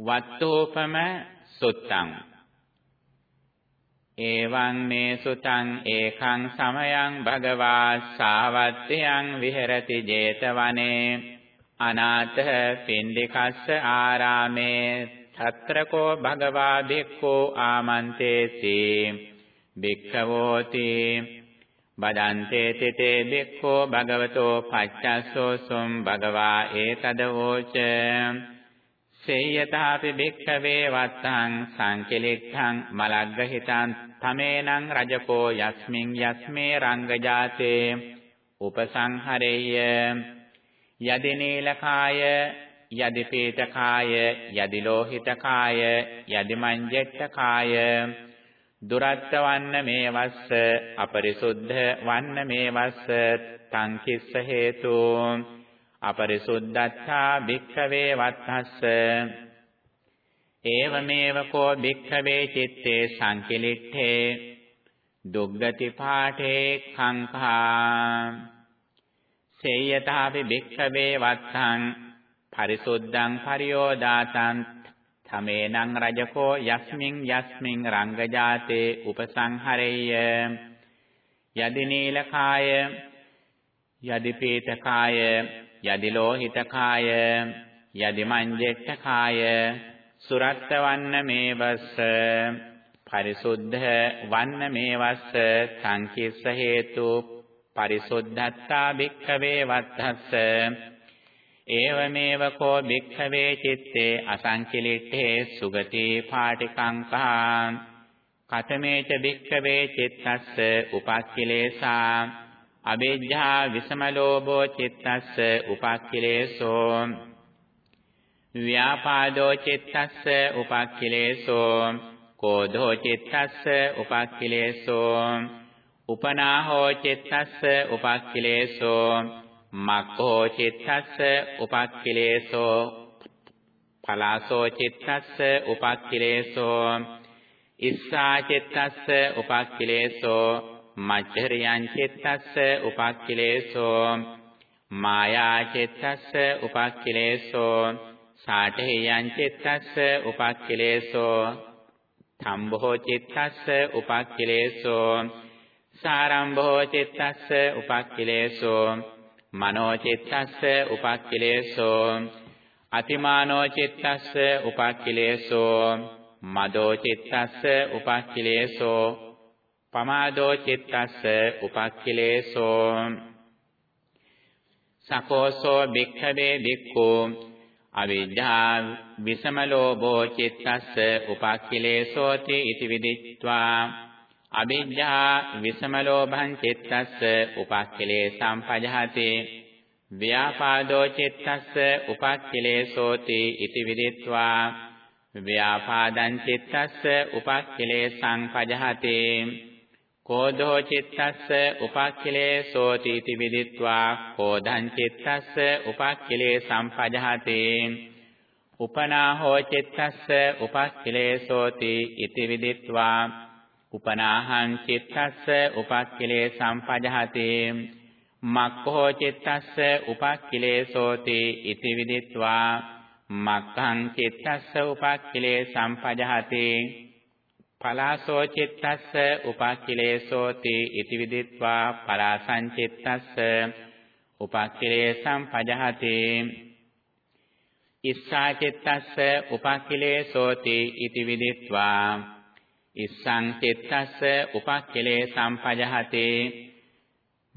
වත්තෝපම සුත්තං. එවං මේ සුතං ඒකං සමයං භගවා සාවත්තියං විහෙරති 제තවනේ. අනාථ පින්ඩිකස්ස ආරාමේ తත්‍රකෝ භගවා භික්ඛෝ ආමන්තේති. භික්ඛවෝති. බදන්තේ තිතේ භික්ඛෝ භගවතෝ පච්චස්සෝ සුම් භගවා ඒතදවෝච සේයතාපි භික්ඛවේ වත්තං සංකලිට්ඨං මලග්ගහිතං තමේනං රජකෝ යස්මින් යස්මේ රංගජාතේ උපසංහරෙය්‍ය යදි නීලකාය යදි පීතකාය යදි ලෝහිතකාය යදි මංජෙට්ඨකාය දුරත්ත වන්න මේ වස්ස අපරිසුද්ධ වන්න මේ වස්ස තං කිස්ස හේතුන් අපරිසුද්ධත්තා භික්ඛවේ වත්තස්ස. ඒවමේව කෝ භික්ඛවේ චිත්තේ සංකිලිට්ඨේ. දුග්ගති පාඨේ කංඛා. සේයතාපි භික්ඛවේ වත්තං පරිසුද්ධං පරියෝදාතං තමේනං රජකෝ යස්මින් යස්මින් රංගජාතේ උපසංහරෙය්‍ය. යදි නීලකාය යදි පීතකාය යදි ලෝහිතකාය යදි මංජෙට්ඨකාය සුරත්ත වන්න මේවස්ස පරිසුද්ධ වන්න මේවස්ස සංකිස්ස හේතු පරිසුද්ධත්තා භික්ඛවේ වත්තස්ස. ඒවමේව කෝ භික්ඛවේ චitte අසංකිලිට්ඨේ සුගති පාටිකංකා කතමේච භික්ඛවේ චිත්තස්ස උපක්ඛිලේසා. අවිජ්ජා විසමලෝභෝ චිත්තස්ස උපක්ඛිලේසෝ. ව්‍යාපාදෝ චිත්තස්ස උපක්ඛිලේසෝ. කෝධෝ චිත්තස්ස උපක්ඛිලේසෝ. උපනාහෝ චිත්තස්ස උපක්ඛිලේසෝ. මක්ඛෝ චිත්තස්ස උපක්ඛිලේසෝ. පලාසෝ චිත්තස්ස උපක්ඛිලේසෝ. ඉස්සා චිත්තස්ස උපක්ඛිලේසෝ. මච්චරියං චිත්තස්ස උපක්ඛිලේසෝ මායා චිත්තස්ස උපක්ඛිලේසෝ සාඨේයං චිත්තස්ස උපක්ඛිලේසෝ තම්බෝ චිත්තස්ස උපක්ඛිලේසෝ සාරම්භෝ චිත්තස්ස උපක්ඛිලේසෝ මනෝ චිත්තස්ස උපක්ඛිලේසෝ අතිමානෝ චිත්තස්ස උපක්ඛිලේසෝ මදෝ චිත්තස්ස උපක්ඛිලේසෝ පමාදෝ චිත්තස්ස උපක්ඛිලේසෝ සකෝසෝ භික්ඛවේ භික්ඛෝ අවිජ්ජා විසමලෝභෝ චිත්තස්ස උපක්ඛිලේසෝති इति විදිත්වා අවිජ්ජා විසමලෝභං චිත්තස්ස උපක්ඛිලේසං පජහති ව්‍යාපාදෝ චිත්තස්ස උපක්ඛිලේසෝති इति විදිත්වා ව්‍යාපාදං චිත්තස්ස උපක්ඛිලේසං පජහති කෝධෝ චිත්තස්ස උපක්ඛිලේසෝති इति විදිත්වා කෝධං චිත්තස්ස උපක්ඛිලේ සම්පජහති උපනාහෝ චිත්තස්ස උපක්ඛිලේසෝති इति විදිත්වා උපනාහං චිත්තස්ස උපක්ඛිලේ සම්පජහති මක්ඛෝ චිත්තස්ස උපක්ඛිලේසෝති इति විදිත්වා මක්ඛං චිත්තස්ස උපක්ඛිලේ සම්පජහති පලාසෝ චිත්තස්ස උපක්ඛිලේසෝති ඉති විදිත්වා පලාසං චිත්තස්ස උපක්ඛිලේසං පජහති. ඉස්සා චිත්තස්ස උපක්ඛිලේසෝති ඉති විදිත්වා ඉස්සං චිත්තස්ස උපක්ඛිලේසං පජහති.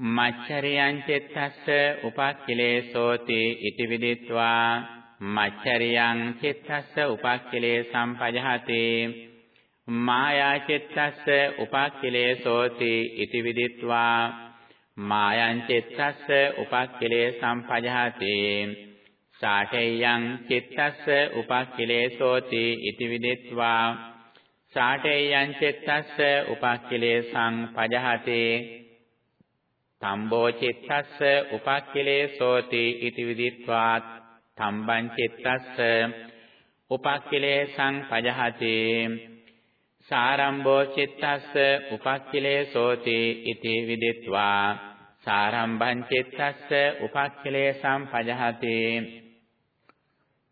මච්චරියං චිත්තස්ස උපක්ඛිලේසෝති ඉති විදිත්වා. මච්චරියං චිත්තස්ස උපක්ඛිලේසං පජහති. මායාචිත්තස්ස උපක්ඛලේසෝති ඉති විදිත්වා මායං චිත්තස්ස උපක්ඛලේ සම්පජහති සාඨේයං චිත්තස්ස උපක්ඛලේසෝති ඉති විදිත්වා සාඨේයං චිත්තස්ස උපක්ඛලේසං පජහති තම්බෝ චිත්තස්ස උපක්ඛලේසෝති ඉති විදිත්වා තම්බං චිත්තස්ස උපක්ඛලේසං පජහති සාරම්භෝ චිත්තස්ස උපක්ඛිලේසෝති ඉති විදිත්වා සාරම්භං චිත්තස්ස උපක්ඛිලේසං පජහති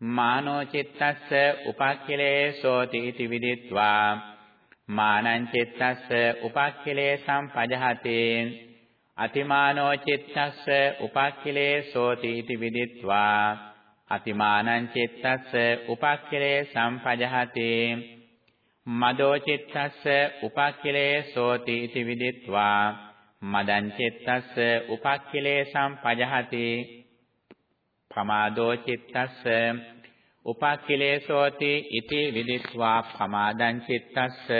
මානෝ චිත්තස්ස උපක්ඛිලේසෝති ඉති විදිත්වා මානං චිත්තස්ස උපක්ඛිලේසං පජහති අතිමානෝ චිත්තස්ස උපක්ඛිලේසෝති इति විදිත්වා අතිමානං චිත්තස්ස උපක්ඛිලේසං පජහති මදෝ චිත්තස්ස උපක්ඛිලේසෝති इति විදිත්වා. මදං චිත්තස්ස උපක්ඛිලේසං පජහති පමාදෝ චිත්තස්ස උපක්ඛිලේසෝති ඉති විදිත්වා. පමාදං චිත්තස්ස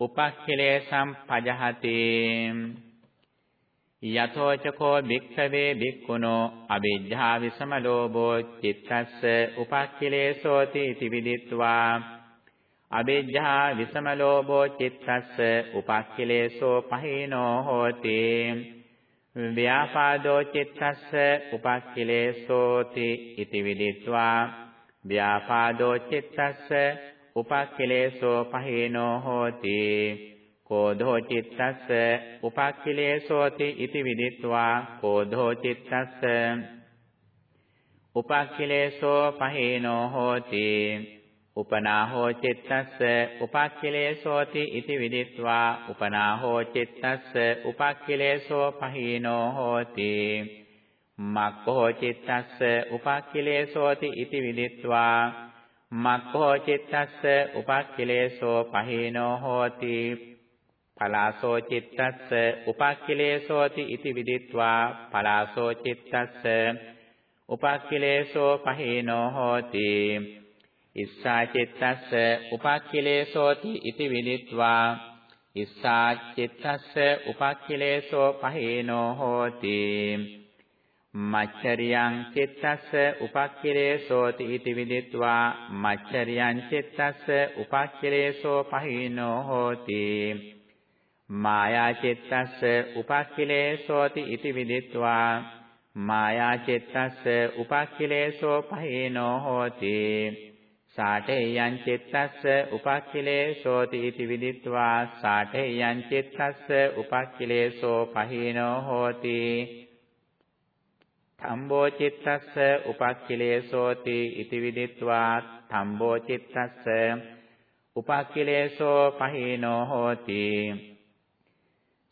උපක්ඛිලේසං පජහති යතෝචකෝ භික්ඛවේ භික්ඛුනෝ අවිජ්ජා විසම ලෝභෝ චිත්තස්ස උපක්ඛිලේසෝති ඉති විදිත්වා. අවිජ්ජා විසම ලෝභෝ චිත්තස්ස උපක්ඛිලේසෝ පහිනෝ හෝති. ව්‍යාපාදෝ චිත්තස්ස උපක්ඛිලේසෝති ඉති විදිත්වා. ව්‍යාපාදෝ චිත්තස්ස උපක්ඛිලේසෝ පහේනෝ හෝති. කෝධෝ චිත්තස්ස උපක්ඛිලේසෝති ඉති විදිත්වා. කෝධෝ චිත්තස්ස උපක්ඛිලේසෝ පහේනෝ හෝති. උපනාහෝ චිත්තස්ස උපක්ඛිලේසෝති ඉති විදිත්වා උපනාහෝ චිත්තස්ස උපක්ඛිලේසෝ පහීනෝ හෝති. මක්ඛෝ චිත්තස්ස උපක්ඛිලේසෝති ඉති විදිත්වා මක්ඛෝ චිත්තස්ස උපක්ඛිලේසෝ පහීනෝ හෝති. පලාසෝ චිත්තස්ස උපක්ඛිලේසෝති ඉති විදිත්වා පලාසෝ චිත්තස්ස උපක්ඛිලේසෝ පහීනෝ හෝති. ඉස්සා චිත්තස්ස උපක්ඛිලේසෝති ඉති විදිත්වා ඉස්සා චිත්තස්ස උපක්ඛිලේසෝ පහේනෝ හෝති. මච්චරියං චිත්තස්ස උපක්ඛිලේසෝති ඉති විදිත්වා මච්චරියං චිත්තස්ස උපක්ඛිලේසෝ පහේනෝ හෝති. මායා චිත්තස්ස උපක්ඛිලේසෝති ඉති විදිත්වා මායා චිත්තස්ස උපක්ඛිලේසෝ පහේනෝ හෝති. සාඨේයං චිත්තස්ස උපක්ඛිලේසෝති इति විදිත්වා සාඨේයං චිත්තස්ස උපක්ඛිලේසෝ පහීනෝ හෝති තම්බෝ චිත්තස්ස උපක්ඛිලේසෝති इति විදිත්වා තම්බෝ චිත්තස්ස උපක්ඛිලේසෝ පහීනෝ හෝති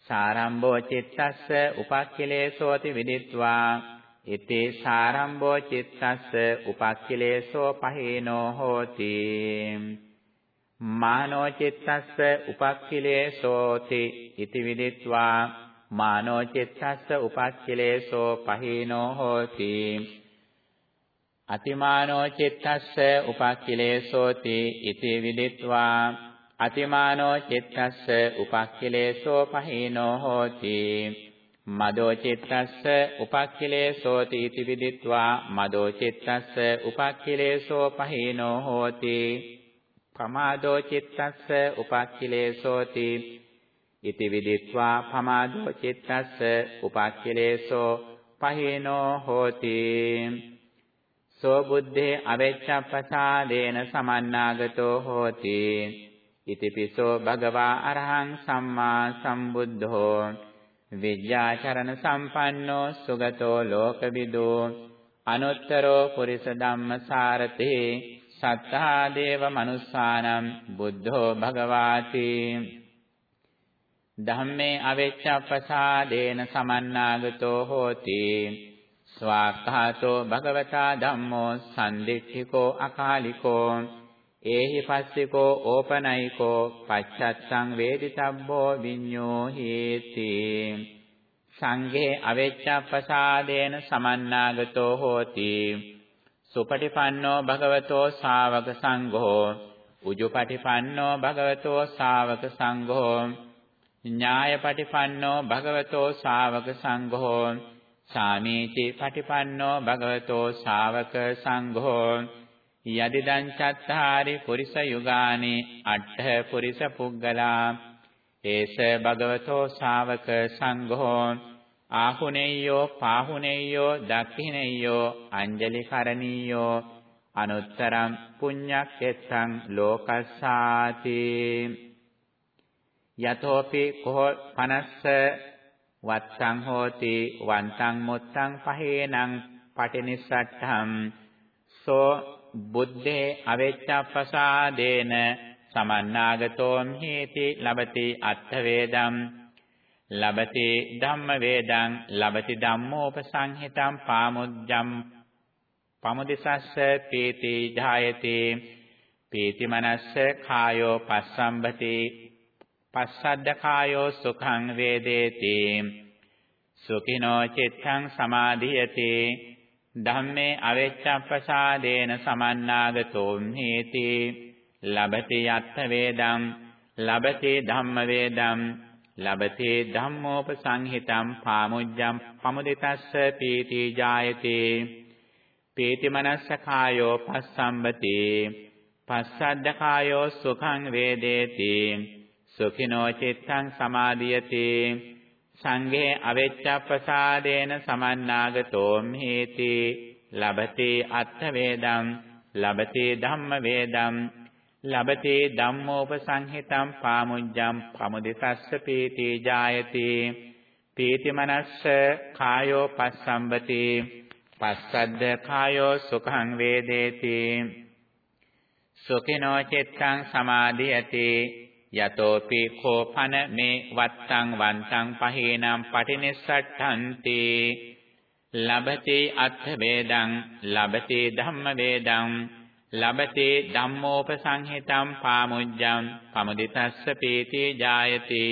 සාරම්භෝ චිත්තස්ස උපක්ඛිලේසෝති විදිත්වා ඉති සාරම්භෝ චිත්තස්ස උපක්ඛිලේසෝ පහේනෝ හෝති මානෝ චිත්තස්ස උපක්ඛිලේසෝති ඉති විදිත්වා මානෝ චිත්තස්ස උපක්ඛිලේසෝ පහේනෝ හෝති අතිමානෝ චිත්තස්ස උපක්ඛිලේසෝති ඉති විදිත්වා අතිමානෝ චිත්තස්ස උපක්ඛිලේසෝ පහේනෝ හෝති මදෝ චිත්තස්ස උපක්ඛිලේසෝති इति විදිත්වා මදෝ චිත්තස්ස උපක්ඛිලේසෝ පහේනෝ හෝති. පමාදෝ චිත්තස්ස උපක්ඛිලේසෝති ඉති විදිත්වා පමාදෝ චිත්තස්ස උපක්ඛිලේසෝ පහේනෝ හෝති. සෝ බුද්ධේ අවෙච්ඡප්පසාදේන සමන්නාගතෝ හෝති. ඉතිපිසෝ භගවා අරහං සම්මා සම්බුද්ධෝ. විද්‍යාචරණ සම්පන්නෝ සුගතෝ ලෝකවිදෝ අනුත්තරෝ පුරිස ධම්මසාරති සත්තා දේව මනුස්සානම් බුද්ධෝ භගවාති. ධම්මේ අවෙච්ඡප්පසාදේන සමන්නාගතෝ හෝති. ස්වාක්ඛාතෝ භගවතා ධම්මෝ සම්දිට්ඨිකෝ අකාලිකෝ ඒහි පස්සිකෝ ඕපනයිකෝ පච්චත්තං වේදිතබ්බෝ විඤ්ඤෝ හේති සංඝේ අවෙච්ඡප්පසාදේන සමන්නාගතෝ හෝති. සුපටිපන්නෝ භගවතෝ ශාවක සංඝෝ. උජුපටිපන්නෝ භගවතෝ ශාවක සංඝෝ. ඥායපටිපන්නෝ භගවතෝ ශාවක සංඝෝ. සාමීචි පටිපන්නෝ භගවතෝ ශාවක සංඝෝ. යදිදං චත්තාරි පුරිස යුගානි අට්ඨ පුරිස පුග්ගලා ඒස භගවතෝ ශාවක සංඝෝ ආහුනේයෝ පාහුනේයෝ දක්ඛිනේයෝ අංජලි කරණීයෝ අනුත්තරම් පුඤ්ඤක්ඛෙත්තං ලෝකස්සාති. යතෝපි කෝ 50 වත්තං හෝති වන්තං මුත්තං පහේනං පටිනිස්සට්ඨම් සෝ බුද්ධේ අවෙච්ඡප්පසාදේන සමන්නාගතෝම් හේති ලබති අත්ථ වේදම්. ලබති ධම්ම වේදං ලබති ධම්මෝපසංහිතං පාමුජ්ජම් පමුදිසස්ස පීති ජායති පීති මනස්ස කායෝ පස්සම්බති. පස්සද්ද කායෝ සුඛං වේදේති. සුඛිනෝ චිත්තං සමාධියති. ධම්මේ අවෙච්ඡප්පසාදේන සමන්නාගතෝ හේති. ලබති යත්ථ වේදං ලබති ධම්ම වේදං ලබති ධම්මෝපසංහිතං පාමුජ්ජං පමුදිතස්ස පීති ජායති. පීති මනස්ස කායෝ පස්සම්බති. පස්සද්ද කායෝ සුඛං වේදේති. සුඛිනෝ චිත්තං සමාධියති සංඝේ අවෙච්ඡප්පසාදේන සමන්නාගතෝ හේති ලබති අත්ථ වේදං ලබති ධම්ම වේදං ලබති ධම්මෝපසංහිතං පාමුජ්ජං පමුදිසස්ස පීති ජායති. පීති මනස්ස කායෝ පස්සම්බති පස්සද්ද කායෝ සුඛං වේදේති. සුඛිනෝ චිත්තං සමාධියති. යතෝපි කෝපන මේ වත්තං වන්තං පහේනම් පටිනිස්සට්ඨන්ති. ලබති අත්ථ වේදං ලබති ධම්ම වේදං ලබති ධම්මෝපසංහිතං පාමුජ්ජං පමුදිතස්ස පීති ජායති.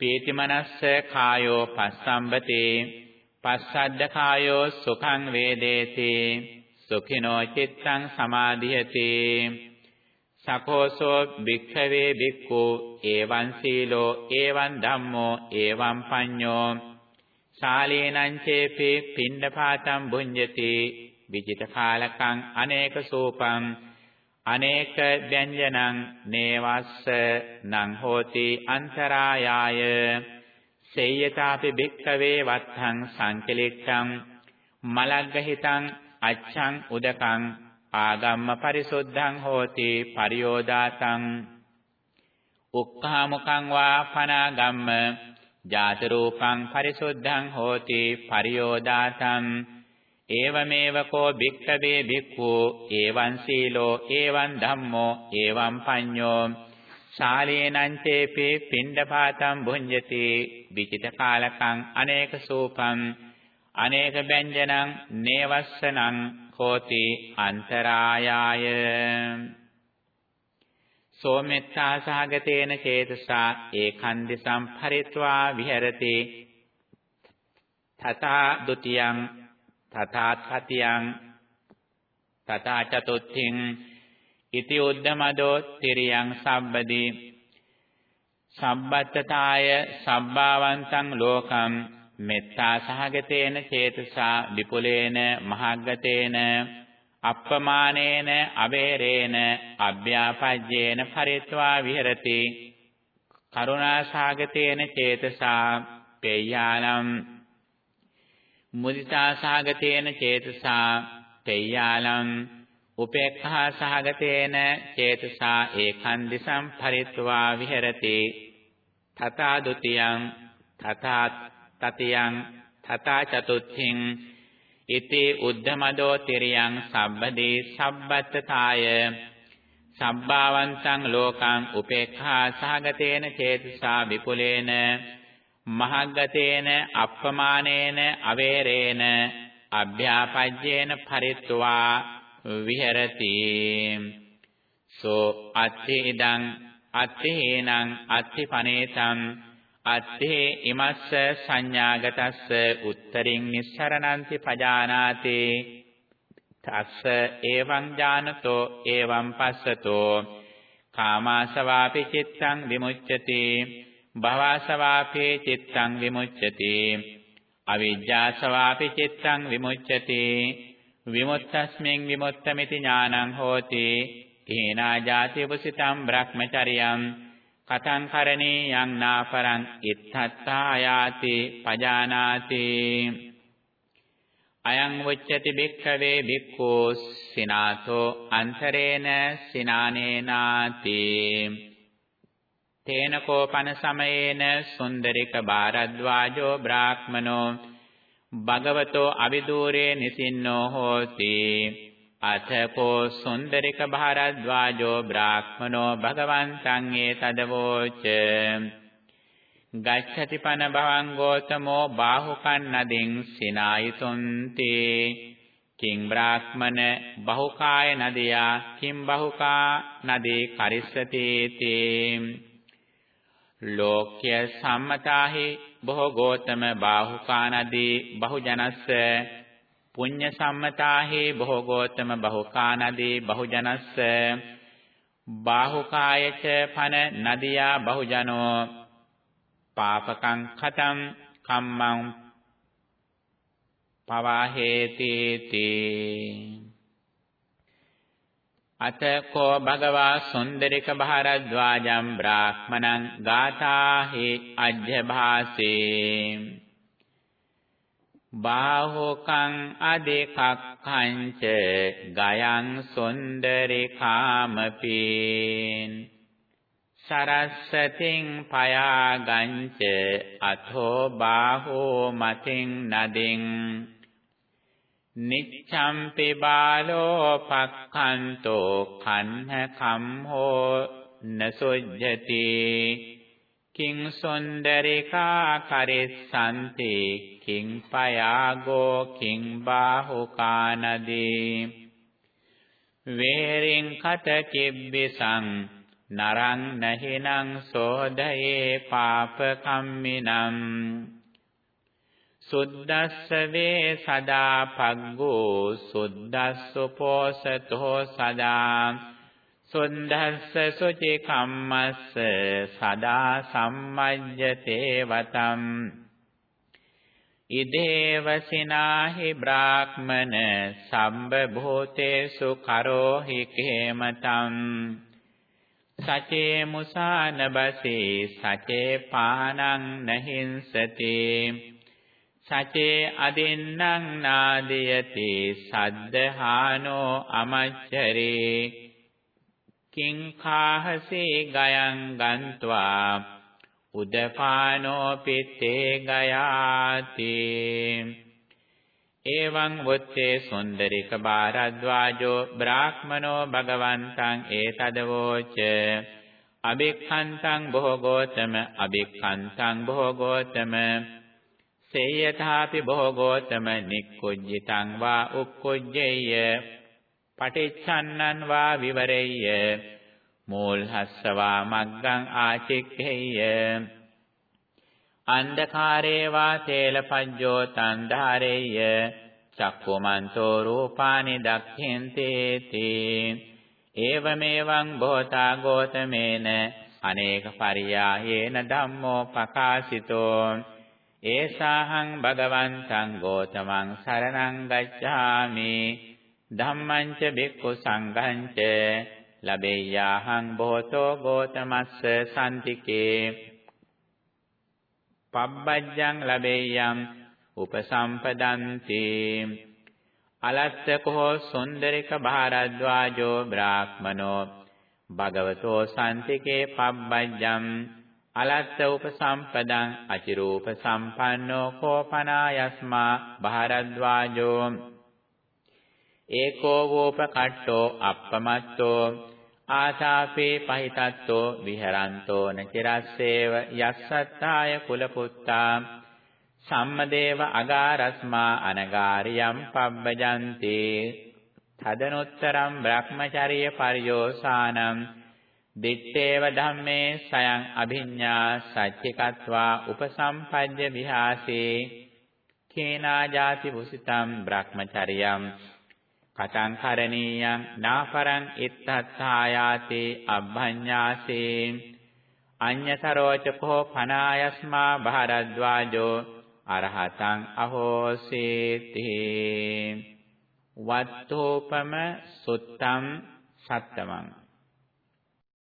පීති මනස්ස කායෝ පස්සම්බති පස්සද්ද කායෝ සුඛං වේදේති. සුඛිනෝ චිත්තං සමාධියති. සකෝසෝ භික්ඛවේ භික්ඛු එවං සීලෝ එවං ධම්මෝ එවං පඤ්ඤෝ. ශාලේනං චේපේ පිණ්ඩපාතං භුඤ්ජති. විජිත කාලකං අනේක සූපං. අනේක ව්‍යංජනං නේවස්ස නං හෝති අන්තරායාය. සේයතාපි භික්ඛවේ වත්තං සංකලිට්ඨං. මලග්ගහිතං අච්ඡං උදකං ආගම්ම පරිසුද්ධං හෝති පරියෝදාතං. උක්ඛාමුකං වා පනාගම්ම ජාත රූපං පරිසුද්ධං හෝති පරියෝදාතං. ඒවමේව කෝ භික්ඛවේ භික්ඛු එවං සීලෝ එවං ධම්මෝ එවං පඤ්ඤෝ. ශාලේනං චේපේ පිණ්ඩපාතං භුඤ්ජති විචිත කාලකං අනේක සූපං. අනේක බෙන්ජනං නේවස්සනං හෝති අන්තරායාය සෝමෙත්තා සහගතේන චේතසා ඒකන්දි සම්පරිත්වා විහෙරති තථා ဒ ුතියං තථා තතියං තථා චතුත්ථින් ඉති උද්ධමදෝ තිරියං සම්බදී සම්බත්තතාය සබ්බාවන්තං ලෝකම් මෙත්තා සහගතේන චේතසා විපුලේන මහග්ගතේන අප්පමානේන අවේරේන අභ්‍යාපජ්ජේන පරිත්වා විහෙරති. කරුණා සහගතේන චේතසා පේයාලම් මුදිතා සහගතේන චේතසා පේයාලම් උපේක්ඛා සහගතේන චේතසා ඒකන්දිසම් පරිත්වා විහෙරති. තථා ဒ ුතියං තථා තතියං තථා චතුත්ථින් ඉති උද්ධමදෝ තිරියං සබ්බදී සබ්බත්තතාය සබ්බාවන්තං ලෝකං උපේක්ඛා සහගතේන චේතසා විපුලේන මහග්ගතේන අප්පමානේන අවේරේන අභ්‍යාපජ්ජේන පරිත්වා විහෙරති. සෝ අත්ථි ඉදං අත්ථි හේනං අත්ථි පනේතං අත්තේ ඉමස්ස සංඥාගතස්ස උත්තරින් නිස්සරණන්ති පජානාති. තස්ස එවං ඥානතෝ එවං පස්සතෝ. කාමාසවාපි චිත්තං විමුච්ඡති. භවසවාපි චිත්තං විමුච්ඡති. අවිජ්ජාසවාපි චිත්තං විමුච්ඡති. විමුක්තස්මින් විමුක්තമിതി ඥානං හෝති. හේනා ජාති උපසිතං බ්‍රහ්මචරියං. කතං කරණේ යං නාපරං ඉත්තත්තායාති පජානාති. අයං වච්චති භික්ඛවේ භික්ඛෝ සිනාතෝ අන්තරේන සිනානේනාති. තේන කෝපන සමයේන සුන්දරික බාරද්වාජෝ බ්‍රාහ්මනෝ භගවතෝ අවිදූරේ නිසින්නෝ හෝති. අතකෝ සුන්දරික භාරද්වාජෝ බ්‍රාහ්මනෝ භගවන්තං ඒතදවෝච. ගච්ඡති පන භවං ගෝතමෝ බාහුකන්නදින් සිනායිතුන්ති. කිං බ්‍රාහ්මන බහුකාය නදියා කිං බහුකා නදී කරිස්සති තේ ලෝක්‍ය සම්මතාහි බොහෝ ගෝතම බාහුකා නදී බහුජනස්ස. පුඤ්ඤ සම්මතාහි බොහෝ ගෝතම බහුකා නදී බහුජනස්ස බාහුකායච පන නදියා බහුජනෝ පාපකං කතං කම්මං පවාහේති තී අතකෝ භගවා සුන්දරික භාරද්වාජම් බ්‍රාහ්මණං ගාථාහි අජ්ජභාසේ බාහෝකං අදේකක්ඛංච ගයං සුන්දරිකාමපීන් සරස්සතින් පයාගංච අතෝ බාහෝ මතින් නදින් නිච්ඡම්පි බාලෝ පක්ඛන්තෝ කන්න කම්හෝ නසොජ්ජති කිං සුන්දරිකා කරිස්සන්ති කිං පයාගෝ කිං බාහුකානදී වේරින් කත කිබ්බිසං නරං නහිනං සෝදයේ පාපකම්මිනම් සුද්දස්ස වේ සදා පග්ගෝ සුද්දස්ස පෝසතෝ සදා සුන්දස්ස සුචි කම්මස්ස සදා සම්මජ්ජතේ වතම්. ඉදේව සිනාහි බ්‍රාහ්මන සම්බ භූතේසු කරෝහි කේමතම්. සචේ මුසාන බසේ සචේ පානං නහින්සති සචේ අදින්නම් නාදයති සද්දහානෝ අමච්චරේ. කිං කාහසේ ගයං ගන්්වා උදපානෝ පිත්තේ ගයාති. එවං වොත්තේ සුන්දරික බාරද්වාජෝ බ්‍රාහ්මනෝ භගවන්තං ඒතදවෝච. අබික්ඛන්තං බොහෝගෝතම අබික්ඛන්තං බොහෝගෝතම සේයථාපි බොහෝගෝතම නික්කුජ්ජිතං වා උක්කුජ්ජේය. පටිච්ඡන්නං වා විවරෙය්‍ය. මූල්හස්සවා මග්ගං ආචික්ඛේය. අන්ධකාරේ වා තේලපඤ්ජෝ තන්ධාරේය චක්කුමන්තෝ රූපානි දක්ඛෙන්තේති. ඒවමෙවං භෝතා ගෝතමේන. අනේක පරියායේන ධම්මෝ පකාසිතෝ ඒසාහං භගවන්තං ගෝතමං සරණං ගච්ඡාමි. ධම්මං ච බික්ඛු සංඝං ච ලබෙය්‍යාහං බෝතෝ ගෝතමස්ස සම්තිකේ පබ්බජ්ජං ලබෙය්‍යම් උපසම්පදන්ති අලත්තකෝ සුන්දරික භාරද්වාජෝ බ්‍රාහ්මනෝ භගවතෝ සම්තිකේ පබ්බජ්ජම් අලත්ත උපසම්පදං අචිරූප සම්පන්නෝ කෝපනායස්මා භාරද්වාජෝ ඒකෝ වූපකට්ටෝ අප්පමත්තෝ ආශාපේ පහිතත්තෝ විහරන්තෝ නචිරස්සේව යස්සත්තාය කුලපුත්තා සම්මදේව අගාරස්මා අනගාරියම් පබ්බජන්ති තදනුත්තරම් බ්‍රහ්මචර්ය පරියෝසානම් දිත්තේව ධම්මේ සයං අභිඤ්ඤා සච්චිකත්වා උපසම්පජ්ජ විහාසේ කේනා ජාති වුසිතම් බ්‍රහ්මචර්යම් කතං කරණීයං නාපරං ඉත්තත්ථායාතේ අබ්බඤ්ඤාසේ අඤ්ඤතරෝචකෝ පනායස්මා භාරද්වාජෝ අරහතං අහෝසේති. වත්තෝපම සුත්තම් සත්තමං.